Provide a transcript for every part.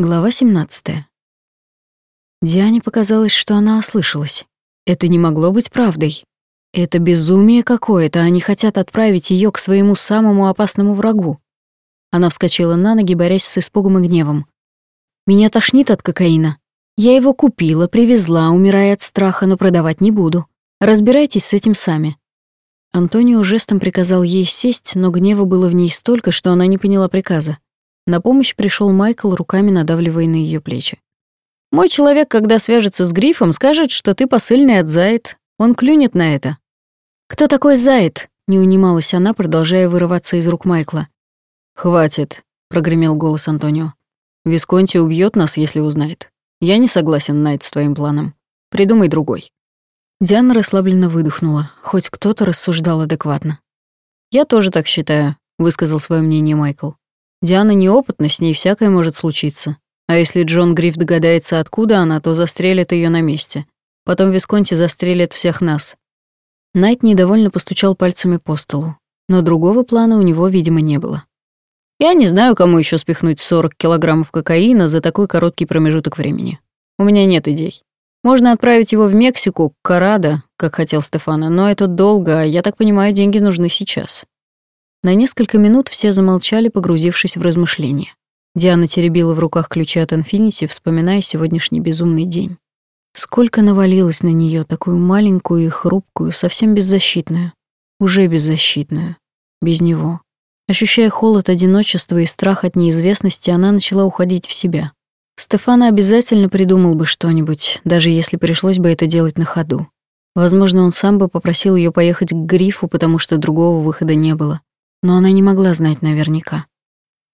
Глава 17. Диане показалось, что она ослышалась. Это не могло быть правдой. Это безумие какое-то, они хотят отправить ее к своему самому опасному врагу. Она вскочила на ноги, борясь с испугом и гневом. «Меня тошнит от кокаина. Я его купила, привезла, умирая от страха, но продавать не буду. Разбирайтесь с этим сами». Антонио жестом приказал ей сесть, но гнева было в ней столько, что она не поняла приказа. На помощь пришел Майкл, руками надавливая на ее плечи. «Мой человек, когда свяжется с Грифом, скажет, что ты посыльный от Зайд. Он клюнет на это». «Кто такой Зайд?» — не унималась она, продолжая вырываться из рук Майкла. «Хватит», — прогремел голос Антонио. «Висконти убьет нас, если узнает. Я не согласен, Найт, с твоим планом. Придумай другой». Диана расслабленно выдохнула, хоть кто-то рассуждал адекватно. «Я тоже так считаю», — высказал свое мнение Майкл. Диана неопытна, с ней всякое может случиться. А если Джон Гриф догадается, откуда она, то застрелит ее на месте. Потом Висконти застрелит всех нас. Найт недовольно постучал пальцами по столу, но другого плана у него, видимо, не было. Я не знаю, кому еще спихнуть 40 килограммов кокаина за такой короткий промежуток времени. У меня нет идей. Можно отправить его в Мексику, к Корадо, как хотел Стефана, но это долго, а я так понимаю, деньги нужны сейчас. На несколько минут все замолчали, погрузившись в размышления. Диана теребила в руках ключи от Инфинити, вспоминая сегодняшний безумный день. Сколько навалилось на нее такую маленькую и хрупкую, совсем беззащитную. Уже беззащитную. Без него. Ощущая холод одиночества и страх от неизвестности, она начала уходить в себя. Стефана обязательно придумал бы что-нибудь, даже если пришлось бы это делать на ходу. Возможно, он сам бы попросил ее поехать к Грифу, потому что другого выхода не было но она не могла знать наверняка.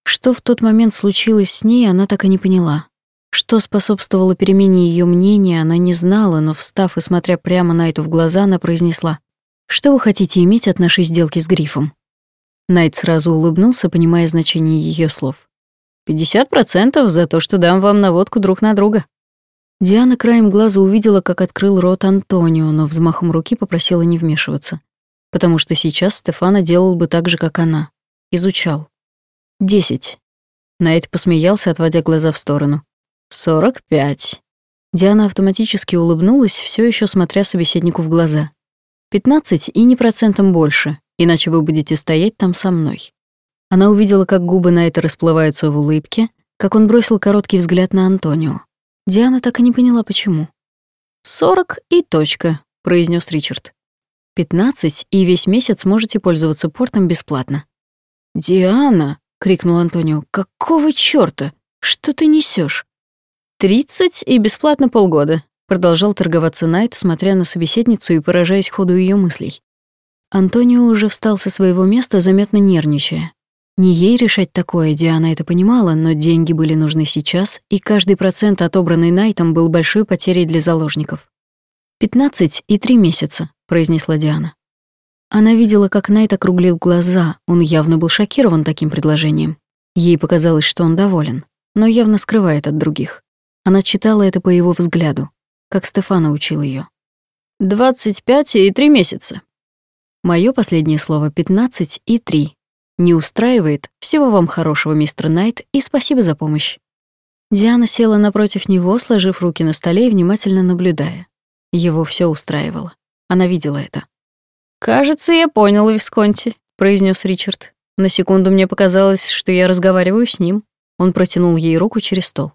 Что в тот момент случилось с ней, она так и не поняла. Что способствовало перемене ее мнения, она не знала, но, встав и смотря прямо на эту в глаза, она произнесла, «Что вы хотите иметь от нашей сделки с Грифом?» Найт сразу улыбнулся, понимая значение ее слов. «Пятьдесят процентов за то, что дам вам наводку друг на друга». Диана краем глаза увидела, как открыл рот Антонио, но взмахом руки попросила не вмешиваться потому что сейчас Стефана делал бы так же, как она. Изучал. Десять. Найт посмеялся, отводя глаза в сторону. Сорок пять. Диана автоматически улыбнулась, все еще смотря собеседнику в глаза. Пятнадцать и не процентом больше, иначе вы будете стоять там со мной. Она увидела, как губы Найта расплываются в улыбке, как он бросил короткий взгляд на Антонио. Диана так и не поняла, почему. «Сорок и точка», — произнес Ричард. Пятнадцать, и весь месяц можете пользоваться портом бесплатно». «Диана!» — крикнул Антонио. «Какого чёрта? Что ты несёшь?» «Тридцать и бесплатно полгода», — продолжал торговаться Найт, смотря на собеседницу и поражаясь ходу её мыслей. Антонио уже встал со своего места, заметно нервничая. Не ей решать такое, Диана это понимала, но деньги были нужны сейчас, и каждый процент, отобранный Найтом, был большой потерей для заложников. «Пятнадцать и три месяца», — произнесла Диана. Она видела, как Найт округлил глаза, он явно был шокирован таким предложением. Ей показалось, что он доволен, но явно скрывает от других. Она читала это по его взгляду, как Стефана учил ее. «Двадцать пять и три месяца». Мое последнее слово — пятнадцать и три. Не устраивает? Всего вам хорошего, мистер Найт, и спасибо за помощь. Диана села напротив него, сложив руки на столе и внимательно наблюдая. Его все устраивало. Она видела это. «Кажется, я понял, Висконти», — произнес Ричард. На секунду мне показалось, что я разговариваю с ним. Он протянул ей руку через стол.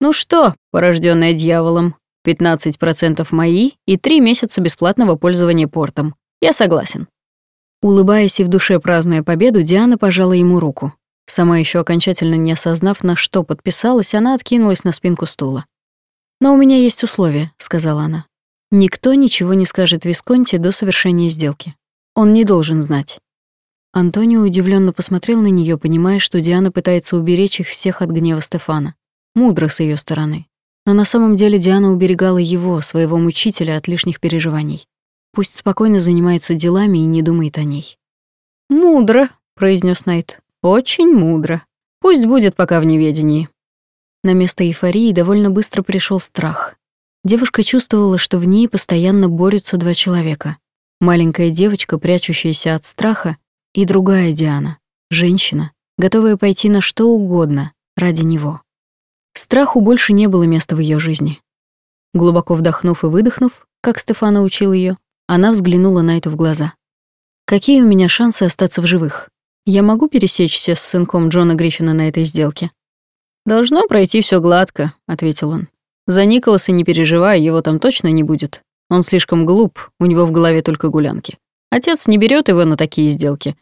«Ну что, порожденная дьяволом, 15% мои и три месяца бесплатного пользования портом. Я согласен». Улыбаясь и в душе празднуя победу, Диана пожала ему руку. Сама еще окончательно не осознав, на что подписалась, она откинулась на спинку стула. «Но у меня есть условия», — сказала она. Никто ничего не скажет Висконти до совершения сделки. Он не должен знать. Антонио удивленно посмотрел на нее, понимая, что Диана пытается уберечь их всех от гнева Стефана. Мудро с ее стороны. Но на самом деле Диана уберегала его, своего мучителя, от лишних переживаний. Пусть спокойно занимается делами и не думает о ней. «Мудро», — произнес Найт. «Очень мудро. Пусть будет пока в неведении». На место эйфории довольно быстро пришел страх. Девушка чувствовала, что в ней постоянно борются два человека. Маленькая девочка, прячущаяся от страха, и другая Диана, женщина, готовая пойти на что угодно ради него. Страху больше не было места в ее жизни. Глубоко вдохнув и выдохнув, как Стефана учил ее, она взглянула на это в глаза. «Какие у меня шансы остаться в живых? Я могу пересечься с сынком Джона Гриффина на этой сделке?» «Должно пройти все гладко», — ответил он. «За Николаса не переживай, его там точно не будет. Он слишком глуп, у него в голове только гулянки. Отец не берет его на такие сделки.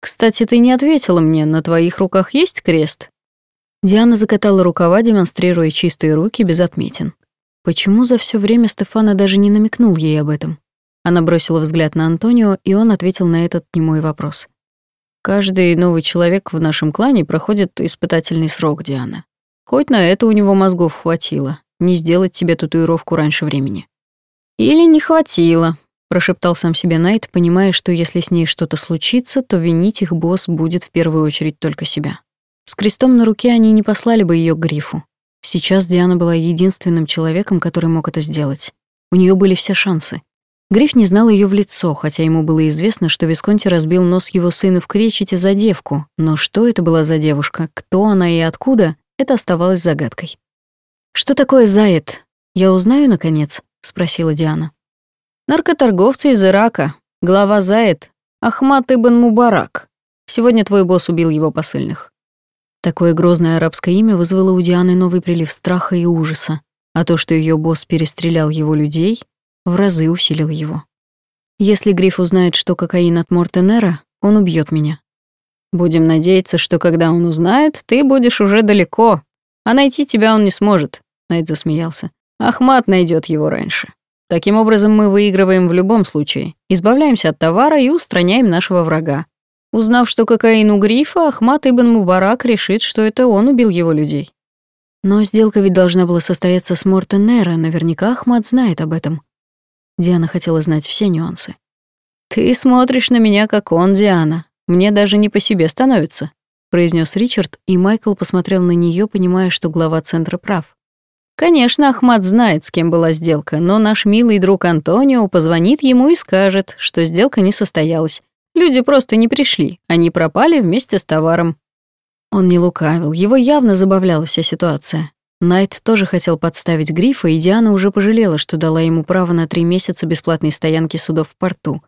Кстати, ты не ответила мне, на твоих руках есть крест?» Диана закатала рукава, демонстрируя чистые руки без отметин. Почему за все время Стефана даже не намекнул ей об этом? Она бросила взгляд на Антонио, и он ответил на этот немой вопрос. «Каждый новый человек в нашем клане проходит испытательный срок, Диана. Хоть на это у него мозгов хватило, не сделать тебе татуировку раньше времени». «Или не хватило», — прошептал сам себе Найт, понимая, что если с ней что-то случится, то винить их босс будет в первую очередь только себя. С крестом на руке они не послали бы ее к грифу. Сейчас Диана была единственным человеком, который мог это сделать. У нее были все шансы. Гриф не знал ее в лицо, хотя ему было известно, что Висконти разбил нос его сыну в кречете за девку, но что это была за девушка, кто она и откуда, это оставалось загадкой. «Что такое Заяд? Я узнаю, наконец?» — спросила Диана. «Наркоторговцы из Ирака. Глава Заяд. Ахмад Ибн Мубарак. Сегодня твой босс убил его посыльных». Такое грозное арабское имя вызвало у Дианы новый прилив страха и ужаса, а то, что ее босс перестрелял его людей, в разы усилил его. Если Гриф узнает, что кокаин от Мортенера, он убьет меня. Будем надеяться, что когда он узнает, ты будешь уже далеко, а найти тебя он не сможет, Найт засмеялся. Ахмат найдет его раньше. Таким образом мы выигрываем в любом случае, избавляемся от товара и устраняем нашего врага. Узнав, что кокаин у Грифа, Ахмат Ибн Мубарак решит, что это он убил его людей. Но сделка ведь должна была состояться с Мортенера, наверняка Ахмат знает об этом. Диана хотела знать все нюансы. «Ты смотришь на меня, как он, Диана. Мне даже не по себе становится», — произнес Ричард, и Майкл посмотрел на нее, понимая, что глава центра прав. Конечно, Ахмат знает, с кем была сделка, но наш милый друг Антонио позвонит ему и скажет, что сделка не состоялась, Люди просто не пришли, они пропали вместе с товаром. Он не лукавил, его явно забавляла вся ситуация. Найт тоже хотел подставить Грифа, и Диана уже пожалела, что дала ему право на три месяца бесплатной стоянки судов в порту.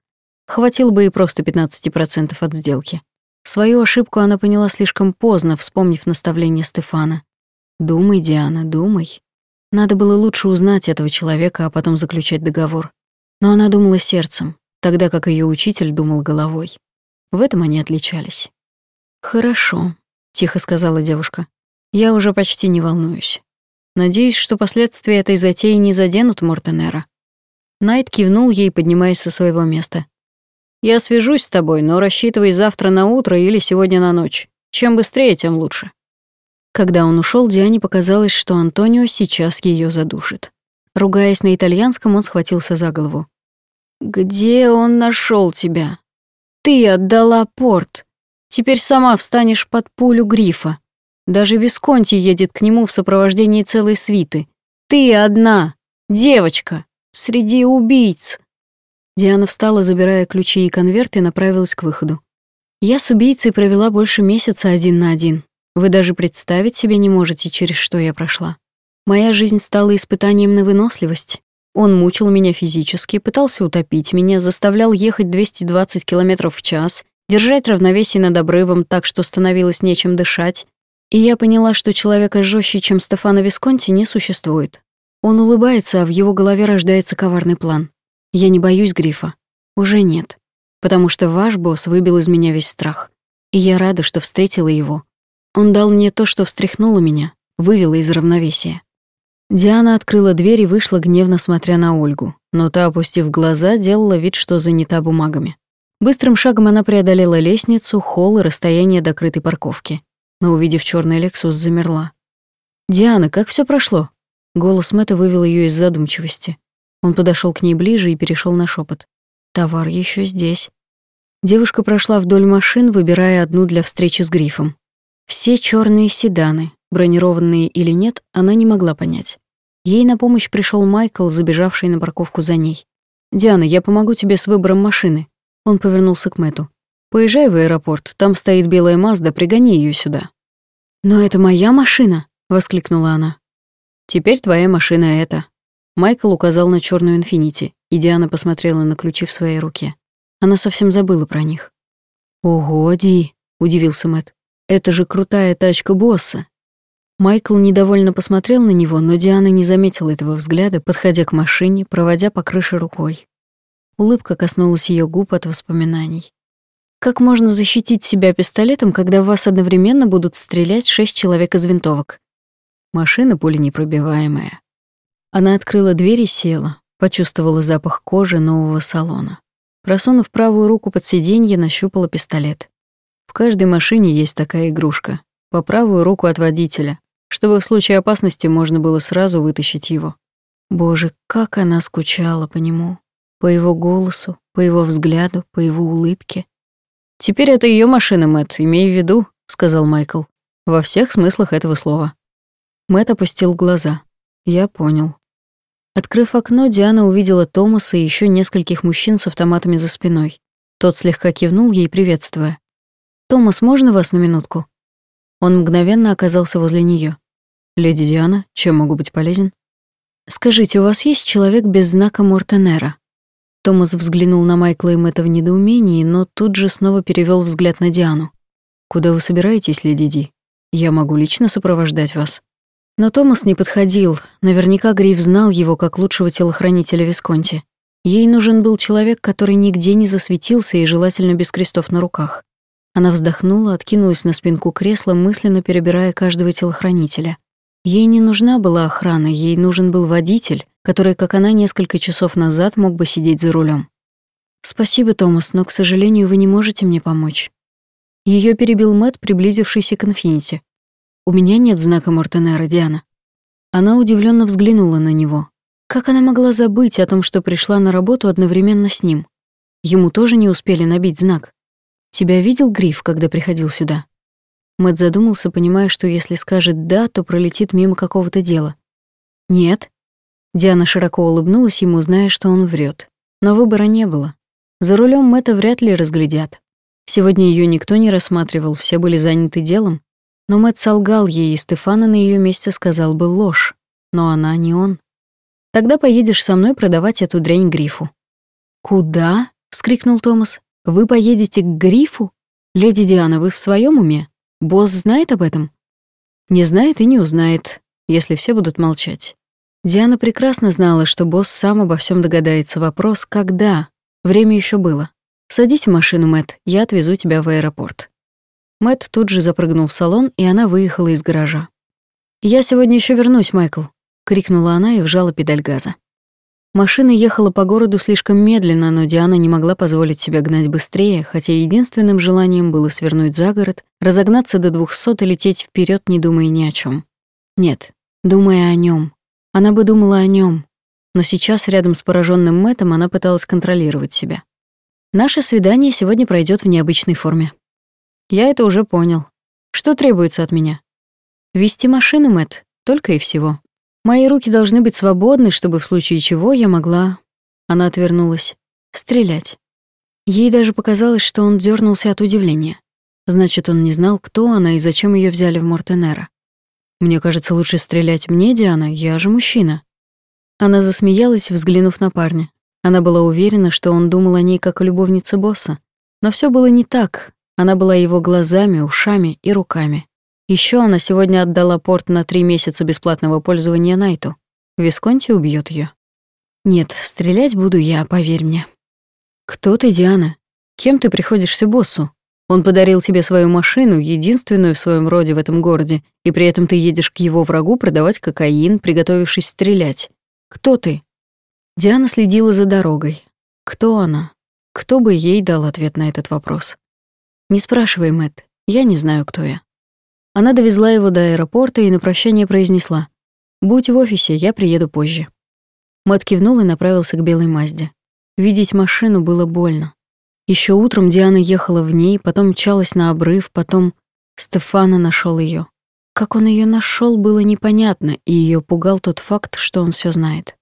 Хватило бы и просто 15% от сделки. Свою ошибку она поняла слишком поздно, вспомнив наставление Стефана. «Думай, Диана, думай». Надо было лучше узнать этого человека, а потом заключать договор. Но она думала сердцем тогда как ее учитель думал головой. В этом они отличались. «Хорошо», — тихо сказала девушка. «Я уже почти не волнуюсь. Надеюсь, что последствия этой затеи не заденут Мортенера». Найт кивнул ей, поднимаясь со своего места. «Я свяжусь с тобой, но рассчитывай завтра на утро или сегодня на ночь. Чем быстрее, тем лучше». Когда он ушел, Диане показалось, что Антонио сейчас ее задушит. Ругаясь на итальянском, он схватился за голову. «Где он нашел тебя? Ты отдала порт. Теперь сама встанешь под пулю грифа. Даже Висконти едет к нему в сопровождении целой свиты. Ты одна, девочка, среди убийц». Диана встала, забирая ключи и конверт, и направилась к выходу. «Я с убийцей провела больше месяца один на один. Вы даже представить себе не можете, через что я прошла. Моя жизнь стала испытанием на выносливость. Он мучил меня физически, пытался утопить меня, заставлял ехать 220 км в час, держать равновесие над обрывом так, что становилось нечем дышать. И я поняла, что человека жестче, чем Стефано Висконти, не существует. Он улыбается, а в его голове рождается коварный план. Я не боюсь грифа. Уже нет. Потому что ваш босс выбил из меня весь страх. И я рада, что встретила его. Он дал мне то, что встряхнуло меня, вывело из равновесия. Диана открыла дверь и вышла, гневно смотря на Ольгу, но та, опустив глаза, делала вид, что занята бумагами. Быстрым шагом она преодолела лестницу, холл и расстояние до крытой парковки. Но, увидев черный Лексус, замерла. «Диана, как все прошло?» Голос Мэтта вывел ее из задумчивости. Он подошел к ней ближе и перешел на шепот. «Товар еще здесь». Девушка прошла вдоль машин, выбирая одну для встречи с грифом. Все черные седаны, Бронированные или нет, она не могла понять. Ей на помощь пришел Майкл, забежавший на парковку за ней. «Диана, я помогу тебе с выбором машины». Он повернулся к Мэту. «Поезжай в аэропорт, там стоит белая Мазда, пригони ее сюда». «Но это моя машина», — воскликнула она. «Теперь твоя машина это». Майкл указал на черную инфинити, и Диана посмотрела на ключи в своей руке. Она совсем забыла про них. «Ого, Ди!» — удивился Мэт. «Это же крутая тачка босса!» Майкл недовольно посмотрел на него, но Диана не заметила этого взгляда, подходя к машине, проводя по крыше рукой. Улыбка коснулась ее губ от воспоминаний. Как можно защитить себя пистолетом, когда в вас одновременно будут стрелять шесть человек из винтовок? Машина пуленепробиваемая. Она открыла дверь и села, почувствовала запах кожи нового салона. Просунув правую руку под сиденье, нащупала пистолет. Каждой машине есть такая игрушка. По правую руку от водителя, чтобы в случае опасности можно было сразу вытащить его. Боже, как она скучала по нему. По его голосу, по его взгляду, по его улыбке. «Теперь это ее машина, Мэт, имей в виду», — сказал Майкл. «Во всех смыслах этого слова». Мэт опустил глаза. Я понял. Открыв окно, Диана увидела Томаса и еще нескольких мужчин с автоматами за спиной. Тот слегка кивнул ей, приветствуя. «Томас, можно вас на минутку?» Он мгновенно оказался возле нее. «Леди Диана, чем могу быть полезен?» «Скажите, у вас есть человек без знака Мортенера?» Томас взглянул на Майкла и Мэтта в недоумении, но тут же снова перевел взгляд на Диану. «Куда вы собираетесь, леди Ди? Я могу лично сопровождать вас». Но Томас не подходил. Наверняка Гриф знал его как лучшего телохранителя Висконти. Ей нужен был человек, который нигде не засветился и желательно без крестов на руках. Она вздохнула, откинулась на спинку кресла, мысленно перебирая каждого телохранителя. Ей не нужна была охрана, ей нужен был водитель, который, как она несколько часов назад, мог бы сидеть за рулем. «Спасибо, Томас, но, к сожалению, вы не можете мне помочь». Ее перебил Мэт, приблизившийся к инфинити. «У меня нет знака Мортенера, Диана». Она удивленно взглянула на него. Как она могла забыть о том, что пришла на работу одновременно с ним? Ему тоже не успели набить знак. «Тебя видел Гриф, когда приходил сюда?» Мэт задумался, понимая, что если скажет «да», то пролетит мимо какого-то дела. «Нет». Диана широко улыбнулась ему, зная, что он врет. Но выбора не было. За рулем Мэтта вряд ли разглядят. Сегодня ее никто не рассматривал, все были заняты делом. Но Мэтт солгал ей, и Стефана на ее месте сказал бы ложь. Но она не он. «Тогда поедешь со мной продавать эту дрянь Грифу». «Куда?» — вскрикнул Томас. «Вы поедете к Грифу? Леди Диана, вы в своем уме?» Босс знает об этом? Не знает и не узнает, если все будут молчать. Диана прекрасно знала, что босс сам обо всем догадается. Вопрос когда? Время еще было. Садись в машину, Мэт, я отвезу тебя в аэропорт. Мэт тут же запрыгнул в салон, и она выехала из гаража. Я сегодня еще вернусь, Майкл, крикнула она и вжала педаль газа. Машина ехала по городу слишком медленно, но Диана не могла позволить себе гнать быстрее, хотя единственным желанием было свернуть за город, разогнаться до двухсот и лететь вперед, не думая ни о чем. Нет, думая о нем. Она бы думала о нем, но сейчас рядом с пораженным Мэтом она пыталась контролировать себя. Наше свидание сегодня пройдет в необычной форме. Я это уже понял. Что требуется от меня? Вести машину, Мэт, только и всего. Мои руки должны быть свободны, чтобы в случае чего я могла... Она отвернулась. Стрелять. Ей даже показалось, что он дернулся от удивления. Значит, он не знал, кто она и зачем ее взяли в Мортенера. Мне кажется, лучше стрелять мне, Диана, я же мужчина. Она засмеялась, взглянув на парня. Она была уверена, что он думал о ней как о любовнице босса. Но все было не так. Она была его глазами, ушами и руками. Еще она сегодня отдала порт на три месяца бесплатного пользования Найту. Висконти убьет ее. Нет, стрелять буду я, поверь мне. Кто ты, Диана? Кем ты приходишься боссу? Он подарил тебе свою машину, единственную в своем роде в этом городе, и при этом ты едешь к его врагу продавать кокаин, приготовившись стрелять. Кто ты? Диана следила за дорогой. Кто она? Кто бы ей дал ответ на этот вопрос? Не спрашивай, Мэтт, я не знаю, кто я. Она довезла его до аэропорта и на прощание произнесла «Будь в офисе, я приеду позже». Мэтт кивнул и направился к белой Мазде. Видеть машину было больно. Еще утром Диана ехала в ней, потом мчалась на обрыв, потом Стефана нашел ее. Как он ее нашел, было непонятно, и ее пугал тот факт, что он все знает.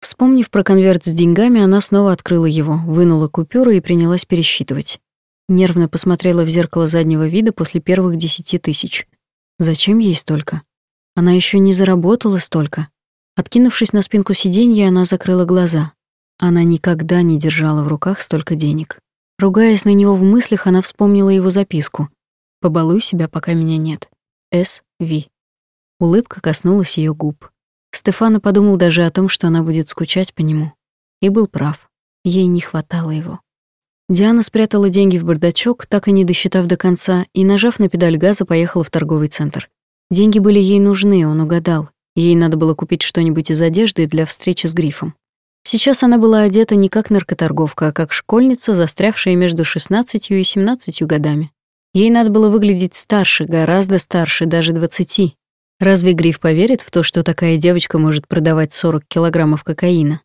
Вспомнив про конверт с деньгами, она снова открыла его, вынула купюры и принялась пересчитывать. Нервно посмотрела в зеркало заднего вида после первых десяти тысяч. Зачем ей столько? Она еще не заработала столько. Откинувшись на спинку сиденья, она закрыла глаза. Она никогда не держала в руках столько денег. Ругаясь на него в мыслях, она вспомнила его записку. «Побалуй себя, пока меня нет. С. В». Улыбка коснулась ее губ. Стефана подумал даже о том, что она будет скучать по нему. И был прав. Ей не хватало его. Диана спрятала деньги в бардачок, так и не досчитав до конца, и, нажав на педаль газа, поехала в торговый центр. Деньги были ей нужны, он угадал. Ей надо было купить что-нибудь из одежды для встречи с грифом. Сейчас она была одета не как наркоторговка, а как школьница, застрявшая между 16 и 17 годами. Ей надо было выглядеть старше, гораздо старше, даже 20. Разве Гриф поверит в то, что такая девочка может продавать 40 килограммов кокаина?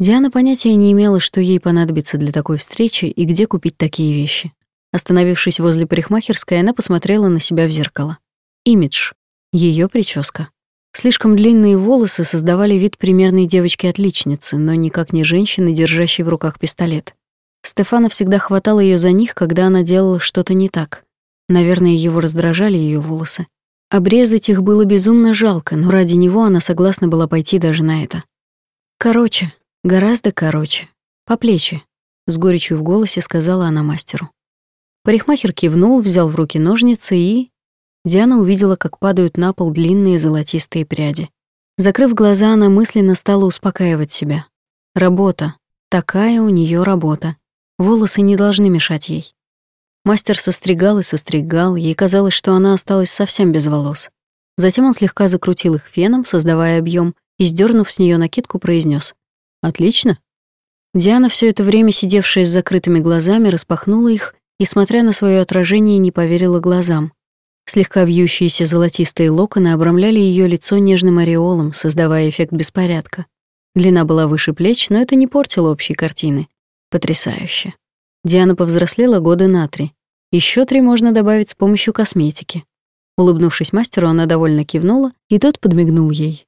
Диана понятия не имела, что ей понадобится для такой встречи и где купить такие вещи. Остановившись возле парикмахерской, она посмотрела на себя в зеркало. Имидж. Ее прическа. Слишком длинные волосы создавали вид примерной девочки-отличницы, но никак не женщины, держащей в руках пистолет. Стефана всегда хватал ее за них, когда она делала что-то не так. Наверное, его раздражали ее волосы. Обрезать их было безумно жалко, но ради него она согласна была пойти даже на это. Короче, Гораздо короче. По плечи. С горечью в голосе сказала она мастеру. Парикмахер кивнул, взял в руки ножницы и... Диана увидела, как падают на пол длинные золотистые пряди. Закрыв глаза, она мысленно стала успокаивать себя. Работа. Такая у нее работа. Волосы не должны мешать ей. Мастер состригал и состригал, ей казалось, что она осталась совсем без волос. Затем он слегка закрутил их феном, создавая объем, и, сдернув с нее накидку, произнес: Отлично. Диана, все это время сидевшая с закрытыми глазами, распахнула их и, смотря на свое отражение, не поверила глазам. Слегка вьющиеся золотистые локоны обрамляли ее лицо нежным ореолом, создавая эффект беспорядка. Длина была выше плеч, но это не портило общей картины. Потрясающе. Диана повзрослела года на три. Еще три можно добавить с помощью косметики. Улыбнувшись мастеру, она довольно кивнула, и тот подмигнул ей.